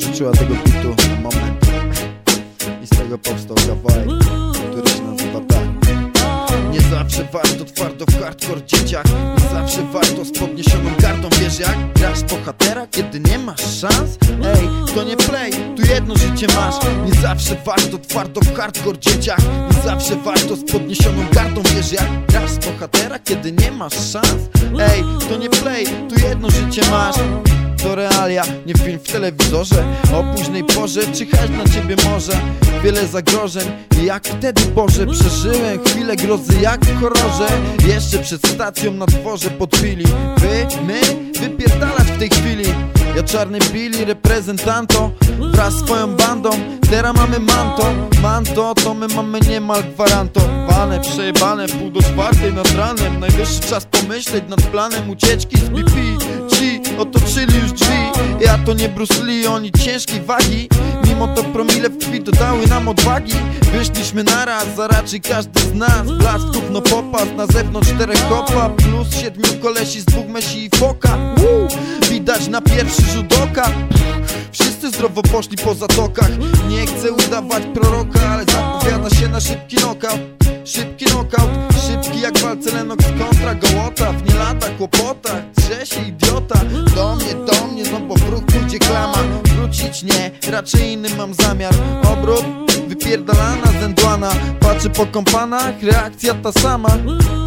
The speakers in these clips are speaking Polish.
użyczyła tego bitu na moment. I z tego powstał kawałek, który się nazywa tak Nie zawsze warto twardo w hardcore dzieciach. Nie zawsze warto z podniesioną gardą Wiesz jak grasz bohatera, kiedy nie masz szans? Ej, to nie play, tu jedno życie masz. Nie zawsze warto twardo w hardcore dzieciach. Nie zawsze warto z podniesioną gardą Wiesz jak grasz bohatera, kiedy nie masz szans? Ej, to nie play, tu jedno życie masz to realia, nie film w telewizorze. O późnej porze czyhać na ciebie może? Wiele zagrożeń jak wtedy Boże Przeżyłem chwilę grozy jak w horrorze Jeszcze przed stacją na dworze podpili Wy, my, wypierdalać w tej chwili. Ja czarny Billy, reprezentanto Wraz z swoją bandą. Teraz mamy manto. Manto to my mamy niemal gwarantowane Przejebane w pół do czwartej nad ranem. Najwyższy czas pomyśleć nad planem ucieczki z BP Ci otoczyli już drzwi. Ja to nie Bruce Lee, oni ciężkiej wagi. Mimo to promile w krwi dodały nam odwagi. Wyszliśmy naraz, za raczej każdy z nas. Blask, gówno popas, na zewnątrz czterech kopa Plus siedmiu kolesi z dwóch mesi i foka! Widać na pierwszy rzut oka. Wszyscy zdrowo poszli po zatokach. Nie chcę udawać proroka, ale zapowiada się na szybki knockout Szybki knockout, szybki jak walce Lennox kontra Gołota. W nie lata kłopotach, drze się idiota. Do mnie, do mnie, no w ruch pójdzie klama. Wrócić nie, raczej inny mam zamiar. Obrót, wypierdalana zędłana. Patrzę po kompanach, reakcja ta sama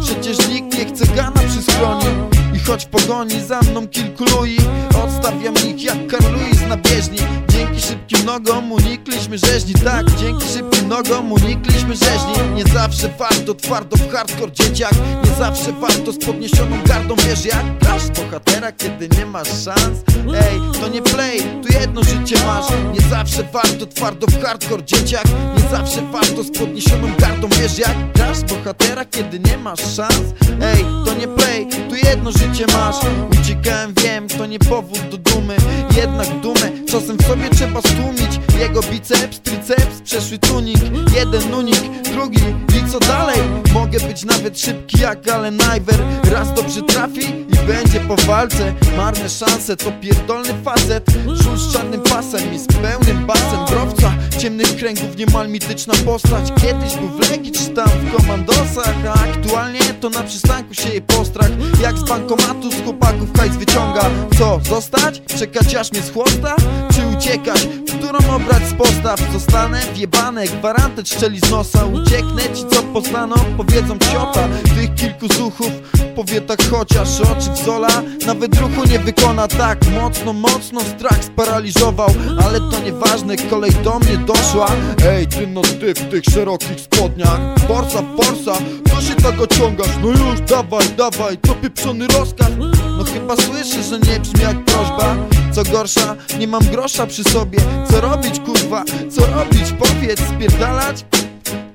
Przecież nikt nie chce gana przy skroni I choć pogoni za mną kilku lui Odstawiam ich jak Carl na bieżni. Dzięki szybkim nogom unikliśmy rzeźni. Tak, dzięki szybkim nogom unikliśmy rzeźni. Nie zawsze warto twardo w hardcore dzieciak. Nie zawsze warto z podniesioną gardą. Wiesz jak grasz bohatera, kiedy nie masz szans? Ej, to nie play, tu jedno życie masz. Nie zawsze warto twardo w hardcore dzieciak. Nie zawsze warto z podniesioną gardą Wiesz jak grasz bohatera, kiedy nie masz szans. Ej, to nie play, tu jedno życie masz. Uciekałem, wiem, to nie powód do dumy. Jednak dumę czasem w sobie trzeba stłumić. Jego biceps, triceps, przeszły tunik. Jeden unik, drugi i co dalej? Mogę być nawet szybki jak Allen Iver. Raz dobrze trafi i będzie po walce. Marne szanse, to pierdolny facet. Żul z czarnym pasem i z pełnym basem. Browca ciemnych kręgów, niemal mityczna postać Kiedyś był w Legii czy tam w komandosach A aktualnie to na przystanku się jej postrach Jak z bankomatu z chłopaków hajs wyciąga Co, zostać? Czekać aż mnie schłosta? Czy uciekać? Którą obrać z postaw? Zostanę wjebane, gwarantet szczeli z nosa Ucieknę ci co poznaną, powiedzą ciota Tych kilku zuchów powietach chociaż oczy w zola. Nawet ruchu nie wykona tak mocno, mocno. Strach sparaliżował Ale to nieważne, kolej do mnie doszła. Ej, ty no ty w tych szerokich spodniach. Forsa, forsa, co się tak ociągasz? No już, dawaj, dawaj, to pieprzony rozkaz. No chyba słyszę, że nie brzmi jak prośba. Co gorsza, nie mam grosza przy sobie. Co robić kurwa, co robić? Powiedz, spierdalać?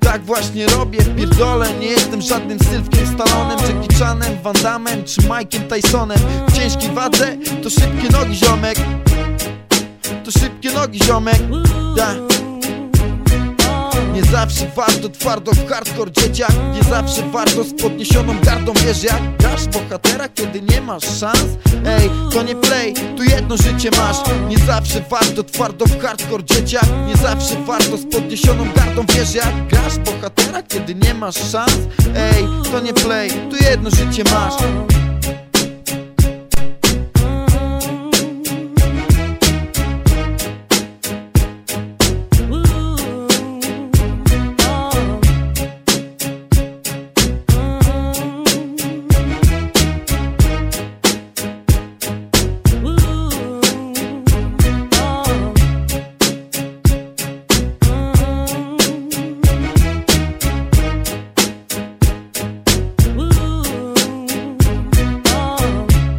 Tak właśnie robię, pierdolę Nie jestem żadnym Sylwkiem Stallonem Jackie Chanem, Van Damme czy Mike'iem Tysonem. W ciężkiej wadze to szybkie nogi ziomek. To szybkie nogi ziomek. Nie zawsze warto twardo w hardcore dzieciak Nie zawsze warto z podniesioną gardą Wiesz jak grasz bohatera, kiedy nie masz szans? Ej, to nie play, tu jedno życie masz Nie zawsze warto twardo w hardcore dzieciak Nie zawsze warto z podniesioną gardą Wiesz jak grasz bohatera, kiedy nie masz szans? Ej, to nie play, tu jedno życie masz